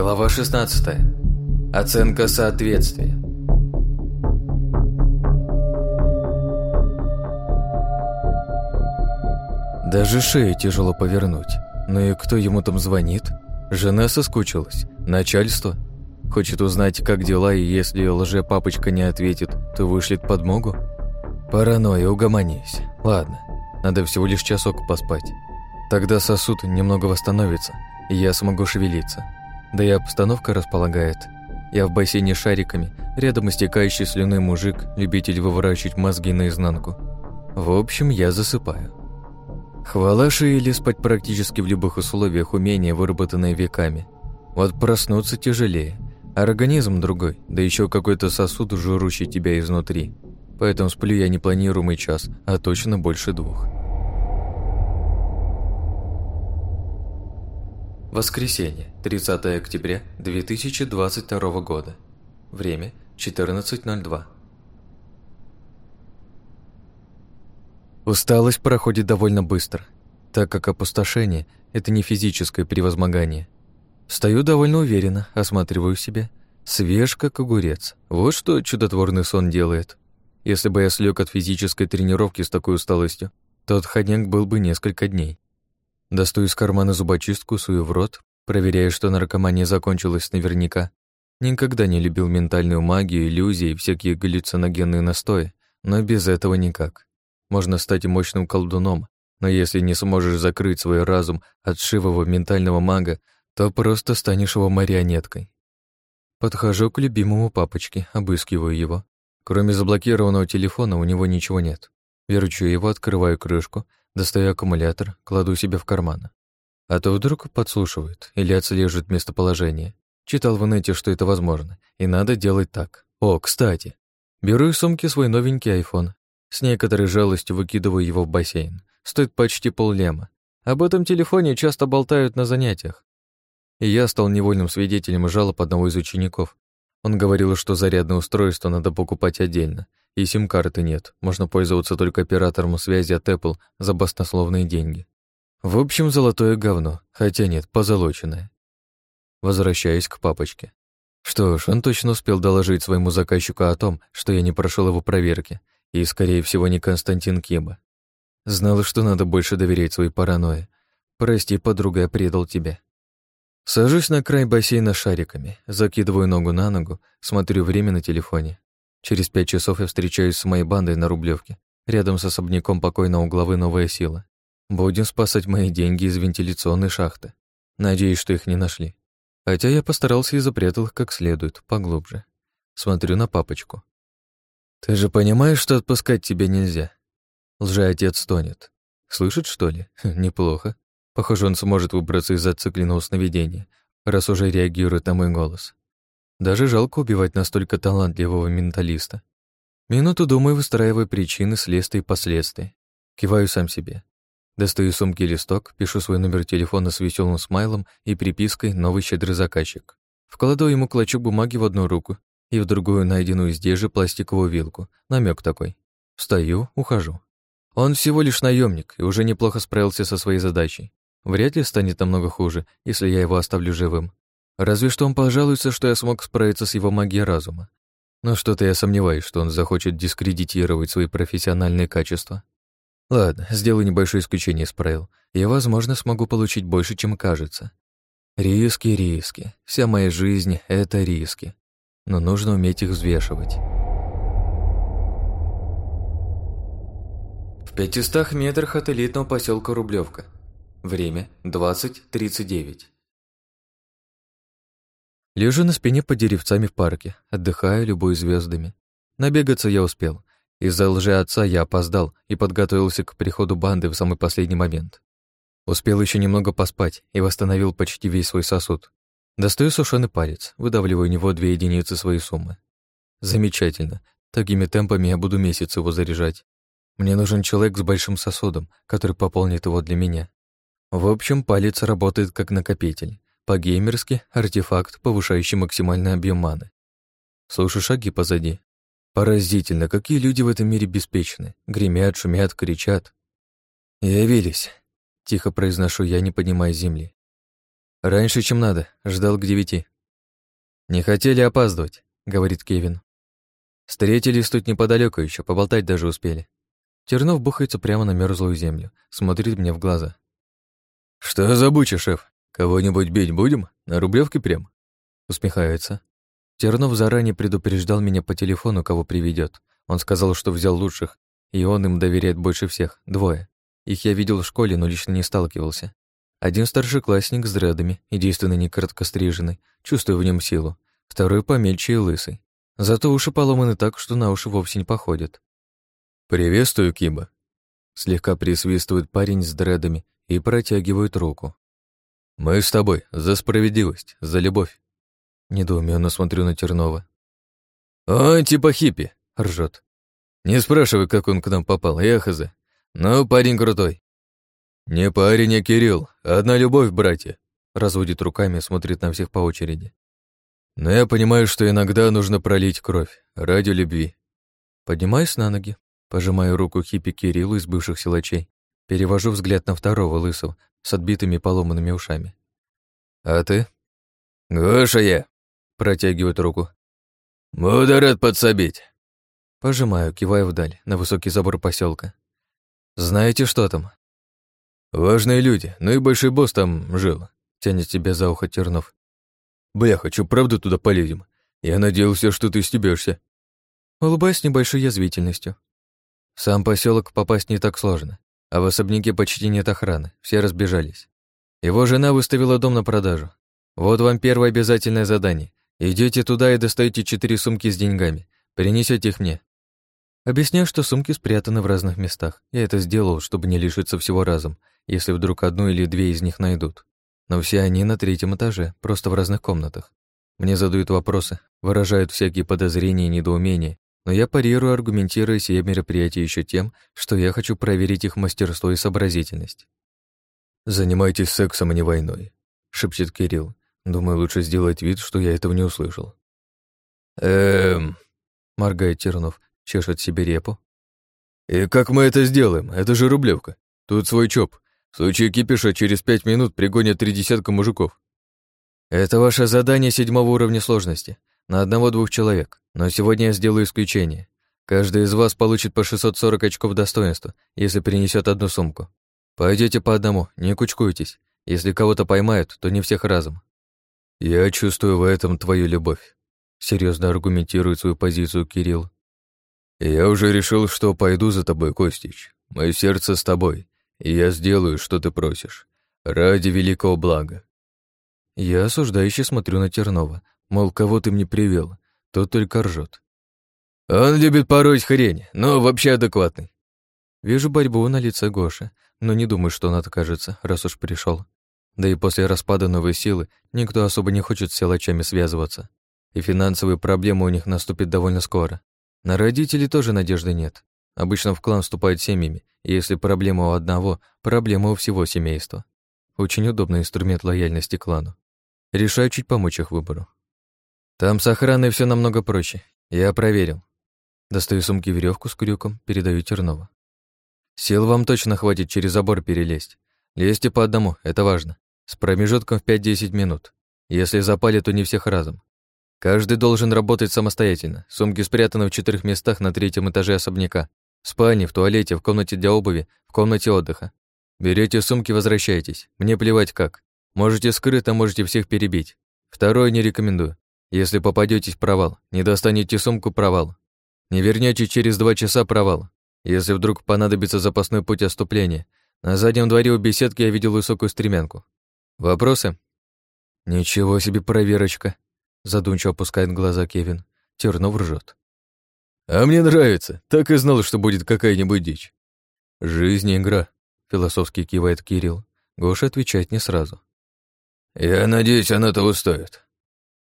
Глава 16. Оценка соответствия. Даже шею тяжело повернуть. Ну и кто ему там звонит? Жена соскучилась. Начальство? Хочет узнать, как дела, и если лже-папочка не ответит, то вышлет подмогу? Паранойя, угомонись. Ладно, надо всего лишь часок поспать. Тогда сосуд немного восстановится, и я смогу шевелиться. Да и обстановка располагает. Я в бассейне шариками, рядом истекающий слюной мужик, любитель выворачивать мозги наизнанку. В общем, я засыпаю. Хвала или спать практически в любых условиях умения, выработанное веками. Вот проснуться тяжелее. Организм другой, да еще какой-то сосуд, жрущий тебя изнутри. Поэтому сплю я непланируемый час, а точно больше двух. Воскресенье, 30 октября 2022 года. Время 14.02. Усталость проходит довольно быстро, так как опустошение – это не физическое превозмогание. Стою довольно уверенно, осматриваю себя. Свеж, как огурец. Вот что чудотворный сон делает. Если бы я слег от физической тренировки с такой усталостью, то отходняк был бы несколько дней. Достаю из кармана зубочистку, сую в рот, проверяя, что наркомания закончилась наверняка. Никогда не любил ментальную магию, иллюзии и всякие галлюциногенные настои, но без этого никак. Можно стать мощным колдуном, но если не сможешь закрыть свой разум от шивого ментального мага, то просто станешь его марионеткой. Подхожу к любимому папочке, обыскиваю его. Кроме заблокированного телефона у него ничего нет. Верчу его, открываю крышку — Достаю аккумулятор, кладу себе в карман. А то вдруг подслушивают или отслеживают местоположение. Читал в инете, что это возможно, и надо делать так. О, кстати. Беру из сумки свой новенький iPhone. С некоторой жалостью выкидываю его в бассейн. Стоит почти поллема. Об этом телефоне часто болтают на занятиях. И я стал невольным свидетелем жалоб одного из учеников. Он говорил, что зарядное устройство надо покупать отдельно, и сим-карты нет, можно пользоваться только оператором связи от Apple за баснословные деньги. В общем, золотое говно, хотя нет, позолоченное. Возвращаюсь к папочке. Что ж, он точно успел доложить своему заказчику о том, что я не прошел его проверки, и, скорее всего, не Константин Киба. Знал, что надо больше доверять своей паранойи. Прости, подруга, я предал тебя. Сажусь на край бассейна шариками, закидываю ногу на ногу, смотрю время на телефоне. Через пять часов я встречаюсь с моей бандой на Рублевке, рядом с особняком покойного главы «Новая сила». Будем спасать мои деньги из вентиляционной шахты. Надеюсь, что их не нашли. Хотя я постарался и запрятал их как следует, поглубже. Смотрю на папочку. «Ты же понимаешь, что отпускать тебя нельзя?» Лжеотец стонет. «Слышит, что ли? Неплохо. Похоже, он сможет выбраться из зацикленного сновидения, раз уже реагирует на мой голос. Даже жалко убивать настолько талантливого менталиста. Минуту думаю, выстраивая причины, следствия и последствия. Киваю сам себе. Достаю сумки листок, пишу свой номер телефона с веселым смайлом и припиской «Новый щедрый заказчик». Вкладываю ему клочок бумаги в одну руку и в другую найденную здесь же пластиковую вилку. Намек такой. Встаю, ухожу. Он всего лишь наемник и уже неплохо справился со своей задачей. Вряд ли станет намного хуже, если я его оставлю живым. Разве что он пожалуется, что я смог справиться с его магией разума. Но что-то я сомневаюсь, что он захочет дискредитировать свои профессиональные качества. Ладно, сделаю небольшое исключение из правил. Я, возможно, смогу получить больше, чем кажется. Риски, риски. Вся моя жизнь — это риски. Но нужно уметь их взвешивать. В пятистах метрах от элитного поселка Рублевка. Время 20.39. Лежу на спине под деревцами в парке, отдыхаю, любую звездами. Набегаться я успел. Из-за лжи отца я опоздал и подготовился к приходу банды в самый последний момент. Успел еще немного поспать и восстановил почти весь свой сосуд. Достаю сушеный палец, выдавливаю у него две единицы своей суммы. Замечательно. Такими темпами я буду месяц его заряжать. Мне нужен человек с большим сосудом, который пополнит его для меня. В общем, палец работает как накопитель. По-геймерски — артефакт, повышающий максимальный объем маны. Слышу шаги позади. Поразительно, какие люди в этом мире беспечны. Гремят, шумят, кричат. «Явились», — тихо произношу я, не поднимая земли. «Раньше, чем надо. Ждал к девяти. «Не хотели опаздывать», — говорит Кевин. Встретились тут неподалеку еще, поболтать даже успели. Тернов бухается прямо на мерзлую землю, смотрит мне в глаза. «Что за буча, шеф? Кого-нибудь бить будем? На Рублевке прям?» Усмехается. Тернов заранее предупреждал меня по телефону, кого приведет. Он сказал, что взял лучших, и он им доверяет больше всех, двое. Их я видел в школе, но лично не сталкивался. Один старшеклассник с дредами, единственный не короткостриженный, чувствую в нем силу. Второй помельче и лысый. Зато уши поломаны так, что на уши вовсе не походят. «Приветствую, Киба!» Слегка присвистывает парень с дредами и протягивает руку. «Мы с тобой, за справедливость, за любовь!» Недоуменно смотрю на Тернова. «Он типа хиппи!» — ржет. «Не спрашивай, как он к нам попал, я хз. Ну, парень крутой!» «Не парень, а Кирилл, одна любовь, братья!» Разводит руками, смотрит на всех по очереди. «Но я понимаю, что иногда нужно пролить кровь ради любви». Поднимаюсь на ноги, пожимаю руку хиппи Кириллу из бывших силачей, перевожу взгляд на второго лысого с отбитыми поломанными ушами. «А ты?» «Гоша я!» — протягивает руку. «Буду рад подсобить!» Пожимаю, кивая вдаль, на высокий забор поселка. «Знаете, что там?» «Важные люди, ну и большой босс там жил», — тянет тебя за ухо Тернов. «Бля, хочу правда туда полезем. Я надеялся, что ты стебешься. Улыбаясь с небольшой язвительностью. В сам поселок попасть не так сложно, а в особняке почти нет охраны, все разбежались. Его жена выставила дом на продажу. Вот вам первое обязательное задание. Идете туда и достаете четыре сумки с деньгами. Принесете их мне. Объясняю, что сумки спрятаны в разных местах. Я это сделал, чтобы не лишиться всего разом, если вдруг одну или две из них найдут. Но все они на третьем этаже, просто в разных комнатах. Мне задают вопросы, выражают всякие подозрения и недоумения, но я парирую, аргументируя сие мероприятие еще тем, что я хочу проверить их мастерство и сообразительность. «Занимайтесь сексом, а не войной», — шепчет Кирилл. Думаю, лучше сделать вид, что я этого не услышал. «Эм...» — моргает Тернов, чешет себе репу. «И как мы это сделаем? Это же Рублевка. Тут свой ЧОП. В случае кипиша через пять минут пригонят три десятка мужиков. Это ваше задание седьмого уровня сложности. На одного-двух человек. Но сегодня я сделаю исключение. Каждый из вас получит по 640 очков достоинства, если принесет одну сумку. Пойдете по одному, не кучкуйтесь. Если кого-то поймают, то не всех разом. Я чувствую в этом твою любовь. Серьезно аргументирует свою позицию Кирилл. Я уже решил, что пойду за тобой, Костич. Мое сердце с тобой и я сделаю, что ты просишь. Ради великого блага». Я осуждающе смотрю на Тернова, мол, кого ты мне привел, тот только ржет. «Он любит пороть хрень, но вообще адекватный». Вижу борьбу на лице Гоши, но не думаю, что он откажется, раз уж пришел. Да и после распада новой силы никто особо не хочет с силачами связываться. И финансовые проблемы у них наступят довольно скоро. На родителей тоже надежды нет. Обычно в клан вступают семьями, и если проблема у одного, проблема у всего семейства. Очень удобный инструмент лояльности клану. Решаю чуть помочь их выбору. Там с охраной все намного проще. Я проверил. Достаю сумки веревку с крюком, передаю Тернова. Сил вам точно хватит через забор перелезть. Лезьте по одному, это важно. С промежутком в 5-10 минут. Если запали, то не всех разом. Каждый должен работать самостоятельно. Сумки спрятаны в четырех местах на третьем этаже особняка. В спальне, в туалете, в комнате для обуви, в комнате отдыха. Берете сумки, возвращайтесь. Мне плевать как. Можете скрыто, можете всех перебить. Второе не рекомендую. Если попадетесь провал, не достанете сумку провал. Не вернете через два часа провал. Если вдруг понадобится запасной путь отступления, на заднем дворе у беседки я видел высокую стремянку. Вопросы? Ничего себе проверочка. Задумчиво опускает глаза Кевин. Тернов ржет. А мне нравится. Так и знал, что будет какая-нибудь дичь. Жизнь — игра, философски кивает Кирилл. Гоша отвечает не сразу. Я надеюсь, она того стоит.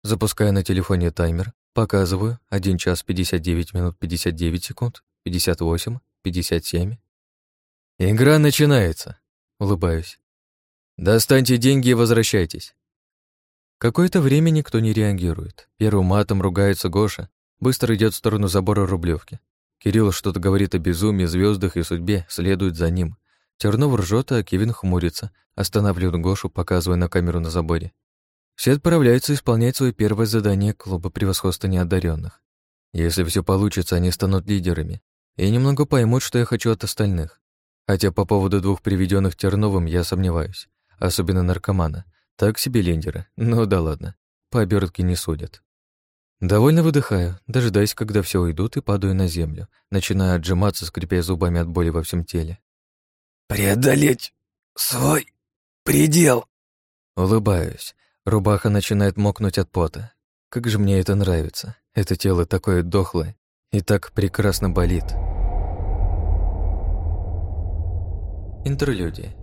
Запуская на телефоне таймер, показываю 1 час 59 минут 59 секунд, 58, 57. Игра начинается. Улыбаюсь. Достаньте деньги и возвращайтесь. Какое-то время никто не реагирует. Первым матом ругается Гоша, Быстро идет в сторону забора Рублевки. Кирилл что-то говорит о безумии, звездах и судьбе, следует за ним. Тернов ржет, а Кевин хмурится, останавливает Гошу, показывая на камеру на заборе. Все отправляются исполнять свое первое задание клуба превосходства неодаренных. Если все получится, они станут лидерами и немного поймут, что я хочу от остальных. Хотя по поводу двух приведенных Терновым я сомневаюсь, особенно наркомана. Так себе лидеры, ну да ладно, по обертке не судят. Довольно выдыхаю, дожидаясь, когда все уйдут, и падаю на землю, начиная отжиматься, скрипя зубами от боли во всем теле. «Преодолеть свой предел!» Улыбаюсь. Рубаха начинает мокнуть от пота. Как же мне это нравится. Это тело такое дохлое и так прекрасно болит. Интерлюдия.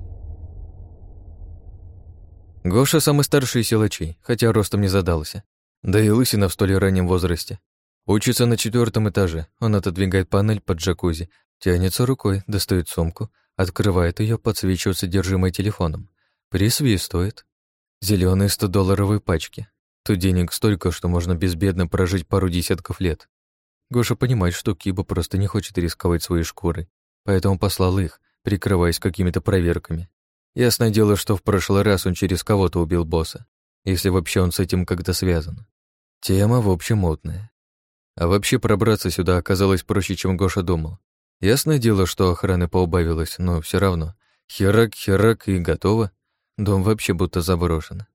Гоша самый старший из силачей, хотя ростом не задался. Да и лысина в столь раннем возрасте. Учится на четвертом этаже. Он отодвигает панель под джакузи, тянется рукой, достает сумку, открывает ее, подсвечивает содержимое телефоном. Присвистывает. Зеленые 100-долларовые пачки. Тут денег столько, что можно безбедно прожить пару десятков лет. Гоша понимает, что Киба просто не хочет рисковать своей шкурой, поэтому послал их, прикрываясь какими-то проверками. Ясное дело, что в прошлый раз он через кого-то убил босса, если вообще он с этим как-то связан. Тема, в общем, мутная. А вообще пробраться сюда оказалось проще, чем Гоша думал. Ясное дело, что охраны поубавилось, но все равно. Херак, херак и готово. Дом вообще будто заброшен.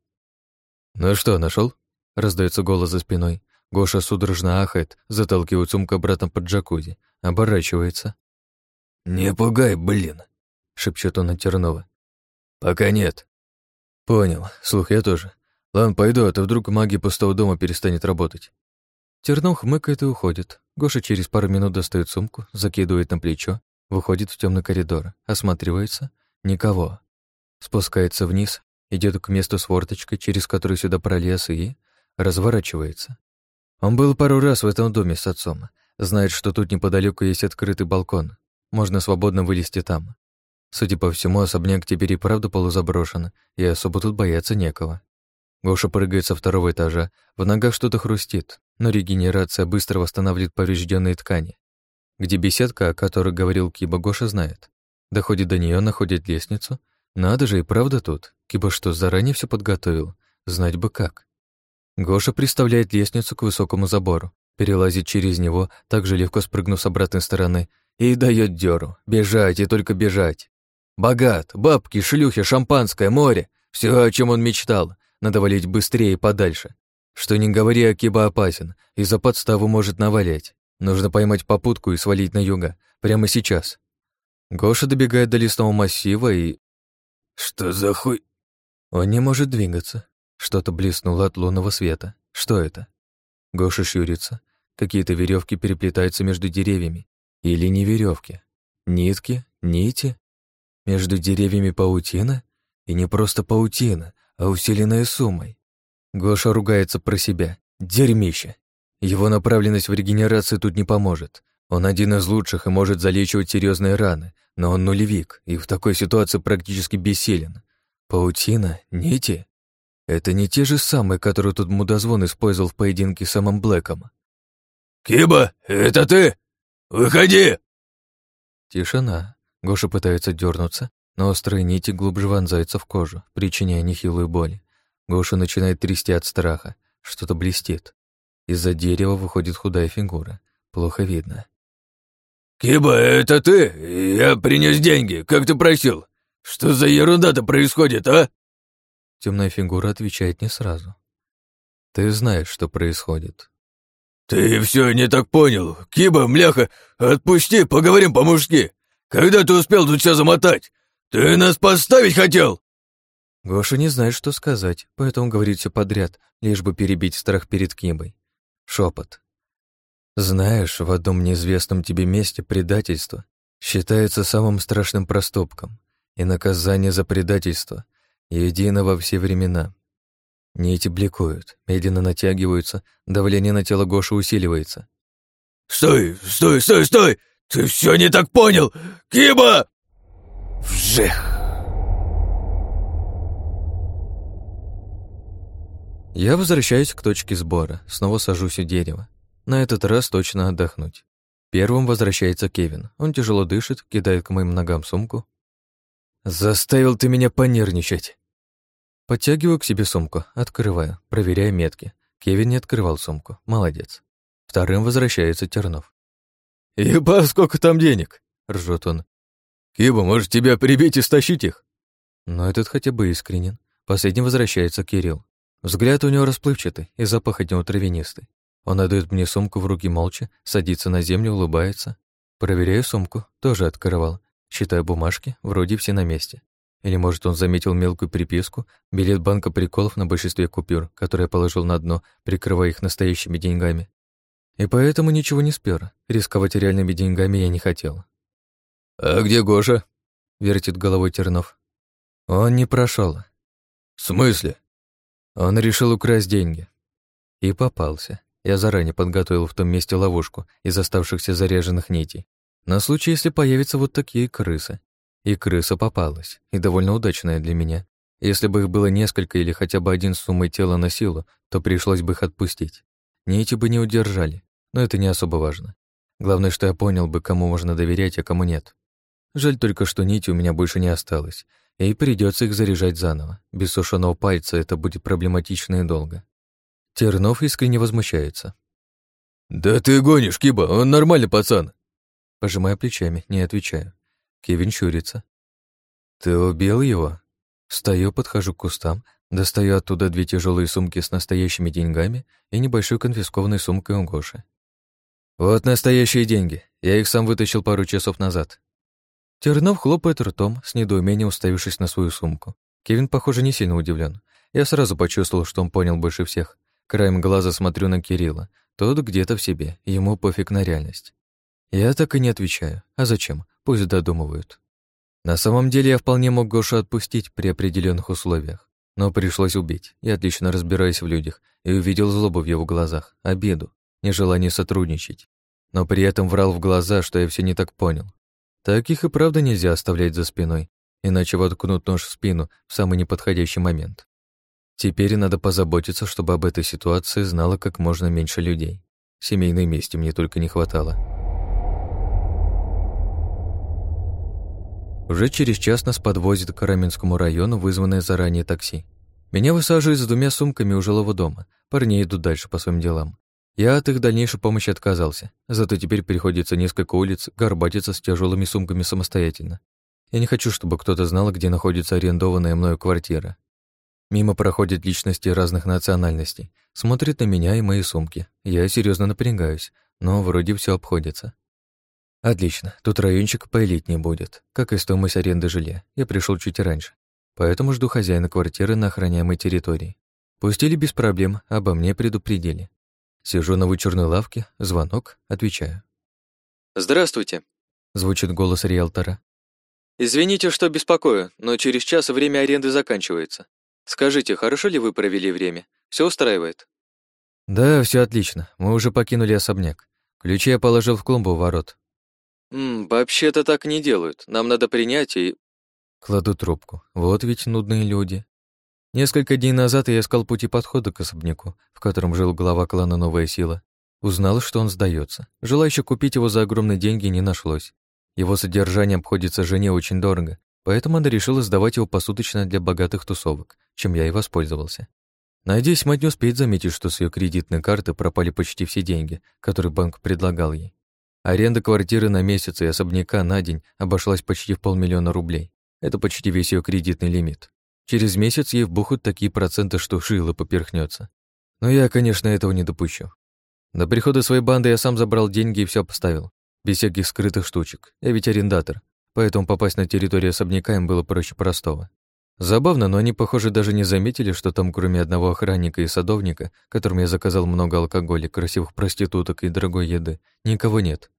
«Ну что, нашел? раздается голос за спиной. Гоша судорожно ахает, заталкивает сумку обратно под джакузи, оборачивается. «Не пугай, блин!» — шепчет он на Тернова. «Пока нет». «Понял. Слух, я тоже. Ладно, пойду, а то вдруг магия пустого дома перестанет работать». Тернов хмыкает и уходит. Гоша через пару минут достает сумку, закидывает на плечо, выходит в темный коридор, осматривается. Никого. Спускается вниз, идет к месту с форточкой, через которую сюда пролез и разворачивается. Он был пару раз в этом доме с отцом, знает, что тут неподалеку есть открытый балкон, можно свободно вылезти там. Судя по всему, особняк теперь и правда полузаброшен, и особо тут бояться некого. Гоша прыгает со второго этажа, в ногах что-то хрустит, но регенерация быстро восстанавливает поврежденные ткани. Где беседка, о которой говорил Киба, Гоша знает. Доходит до нее, находит лестницу, надо же, и правда тут. Киба что, заранее все подготовил? Знать бы как. Гоша представляет лестницу к высокому забору, перелазит через него, также легко спрыгнув с обратной стороны, и дает дёру. Бежать и только бежать. Богат, бабки, шлюхи, шампанское, море. Все, о чем он мечтал. Надо валить быстрее и подальше. Что не говори, Акиба опасен, и за подставу может навалять. Нужно поймать попутку и свалить на юга. Прямо сейчас. Гоша добегает до лесного массива и «Что за хуй?» Он не может двигаться. Что-то блеснуло от лунного света. Что это? Гоша щурится. Какие-то веревки переплетаются между деревьями. Или не веревки. Нитки? Нити? Между деревьями паутина? И не просто паутина, а усиленная суммой. Гоша ругается про себя. Дерьмище. Его направленность в регенерацию тут не поможет. Он один из лучших и может залечивать серьезные раны, но он нулевик и в такой ситуации практически бессилен. Паутина? Нити? Это не те же самые, которые тут мудозвон использовал в поединке с самым Блэком. «Киба, это ты? Выходи!» Тишина. Гоша пытается дернуться, но острые нити глубже вонзаются в кожу, причиняя нехилую боль. Гоша начинает трясти от страха. Что-то блестит. Из-за дерева выходит худая фигура. Плохо видно. «Киба, это ты? Я принес деньги, как ты просил. Что за ерунда-то происходит, а?» Темная фигура отвечает не сразу. «Ты знаешь, что происходит». «Ты все не так понял. Киба, мляха, отпусти, поговорим по-мужски. Когда ты успел тут все замотать? Ты нас подставить хотел?» Гоша не знает, что сказать, поэтому говорит все подряд, лишь бы перебить страх перед Кибой. Шепот. Знаешь, в одном неизвестном тебе месте предательство считается самым страшным проступком, и наказание за предательство едино во все времена. Нити бликуют, медленно натягиваются, давление на тело Гоши усиливается. «Стой, стой, стой, стой! Ты все не так понял! Киба!» Вжех! Я возвращаюсь к точке сбора, снова сажусь у дерева. На этот раз точно отдохнуть. Первым возвращается Кевин. Он тяжело дышит, кидает к моим ногам сумку. «Заставил ты меня понервничать!» Подтягиваю к себе сумку, открываю, проверяю метки. Кевин не открывал сумку. Молодец. Вторым возвращается Тернов. «Еба, сколько там денег!» — ржет он. «Киба, может, тебя прибить и стащить их?» Но этот хотя бы искренен. Последним возвращается Кирилл. Взгляд у него расплывчатый и запах от него травянистый. Он отдает мне сумку в руки молча, садится на землю, улыбается. Проверяю сумку, тоже открывал. Считаю бумажки, вроде все на месте. Или, может, он заметил мелкую приписку, билет банка приколов на большинстве купюр, которые я положил на дно, прикрывая их настоящими деньгами. И поэтому ничего не спер. Рисковать реальными деньгами я не хотел. «А где Гоша?» — вертит головой Тернов. Он не прошел. «В смысле?» Он решил украсть деньги. И попался. Я заранее подготовил в том месте ловушку из оставшихся заряженных нитей. На случай, если появятся вот такие крысы. И крыса попалась, и довольно удачная для меня. Если бы их было несколько или хотя бы один с суммой тела на силу, то пришлось бы их отпустить. Нити бы не удержали, но это не особо важно. Главное, что я понял бы, кому можно доверять, а кому нет. Жаль только, что нити у меня больше не осталось, и придется их заряжать заново. Без сушеного пальца это будет проблематично и долго. Тернов искренне возмущается. «Да ты гонишь, Киба, он нормальный пацан!» Пожимая плечами, не отвечаю. Кевин щурится. «Ты убил его?» Стою, подхожу к кустам, достаю оттуда две тяжелые сумки с настоящими деньгами и небольшую конфискованной сумкой у Гоши. «Вот настоящие деньги. Я их сам вытащил пару часов назад». Тернов хлопает ртом, с недоумением уставившись на свою сумку. Кевин, похоже, не сильно удивлен. Я сразу почувствовал, что он понял больше всех. Краем глаза смотрю на Кирилла. Тот где-то в себе, ему пофиг на реальность. Я так и не отвечаю. А зачем? Пусть додумывают. На самом деле я вполне мог Гошу отпустить при определенных условиях. Но пришлось убить. Я отлично разбираюсь в людях и увидел злобу в его глазах, обиду, нежелание сотрудничать. Но при этом врал в глаза, что я все не так понял. Таких и правда нельзя оставлять за спиной, иначе воткнут нож в спину в самый неподходящий момент. Теперь надо позаботиться, чтобы об этой ситуации знало как можно меньше людей. Семейной мести мне только не хватало. Уже через час нас подвозит к Раменскому району вызванное заранее такси. Меня высаживают с двумя сумками у жилого дома. Парни идут дальше по своим делам. Я от их дальнейшей помощи отказался, зато теперь приходится несколько улиц горбатиться с тяжелыми сумками самостоятельно. Я не хочу, чтобы кто-то знал, где находится арендованная мною квартира. Мимо проходят личности разных национальностей, смотрят на меня и мои сумки. Я серьезно напрягаюсь, но вроде все обходится. Отлично, тут райончик поэлитнее будет, как и стоимость аренды жилья. Я пришел чуть раньше, поэтому жду хозяина квартиры на охраняемой территории. Пустили без проблем, обо мне предупредили. Сижу на вычурной лавке, звонок, отвечаю. «Здравствуйте», — звучит голос риэлтора. «Извините, что беспокою, но через час время аренды заканчивается. Скажите, хорошо ли вы провели время? Все устраивает? Да, все отлично. Мы уже покинули особняк. Ключи я положил в клумбу у ворот. Вообще-то так не делают. Нам надо принять и... Кладу трубку. Вот ведь нудные люди. Несколько дней назад я искал пути подхода к особняку, в котором жил глава клана Новая Сила. Узнал, что он сдается. Желающих купить его за огромные деньги не нашлось. Его содержание обходится жене очень дорого, поэтому она решила сдавать его посуточно для богатых тусовок, чем я и воспользовался. Надеюсь, мать не успеет заметить, что с ее кредитной карты пропали почти все деньги, которые банк предлагал ей. Аренда квартиры на месяц и особняка на день обошлась почти в полмиллиона рублей. Это почти весь ее кредитный лимит. Через месяц ей вбухают такие проценты, что шило поперхнется. Но я, конечно, этого не допущу. До прихода своей банды я сам забрал деньги и все поставил. Без всяких скрытых штучек. Я ведь арендатор, поэтому попасть на территорию особняка им было проще простого. Забавно, но они, похоже, даже не заметили, что там, кроме одного охранника и садовника, которым я заказал много алкоголя, красивых проституток и дорогой еды, никого нет.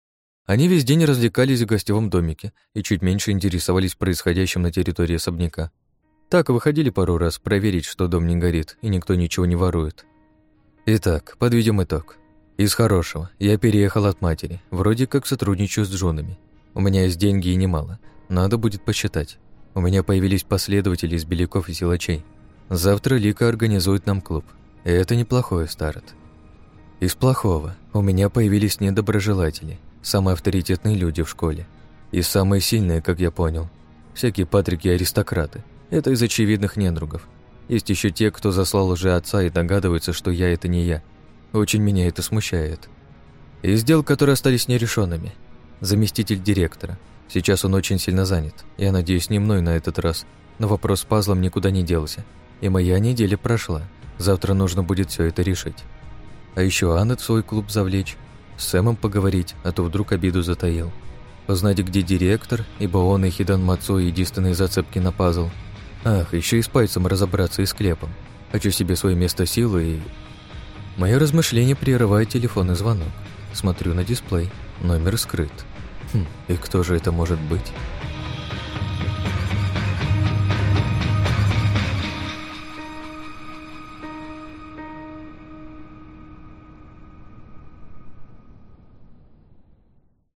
Они весь день развлекались в гостевом домике и чуть меньше интересовались происходящим на территории особняка. Так, выходили пару раз проверить, что дом не горит и никто ничего не ворует. Итак, подведем итог. Из хорошего. Я переехал от матери. Вроде как сотрудничаю с Джонами. У меня есть деньги и немало. Надо будет посчитать. У меня появились последователи из беляков и силачей. Завтра Лика организует нам клуб. И это неплохой старт. Из плохого у меня появились недоброжелатели, самые авторитетные люди в школе. И самые сильные, как я понял. Всякие патрики-аристократы. Это из очевидных недругов. Есть еще те, кто заслал уже отца и догадывается, что я — это не я. Очень меня это смущает. Из дел, которые остались нерешенными. Заместитель директора. Сейчас он очень сильно занят. Я надеюсь, не мной на этот раз. Но вопрос с пазлом никуда не делся. И моя неделя прошла. Завтра нужно будет все это решить. А еще Аннет в свой клуб завлечь. С Сэмом поговорить, а то вдруг обиду затаил. Узнать, где директор, ибо он и Хидан Мацо единственные зацепки на пазл. Ах, еще и с пальцем разобраться и с клепом. Хочу себе свое место силы и... Мое размышление прерывает телефонный звонок. Смотрю на дисплей. Номер скрыт. Хм, и кто же это может быть?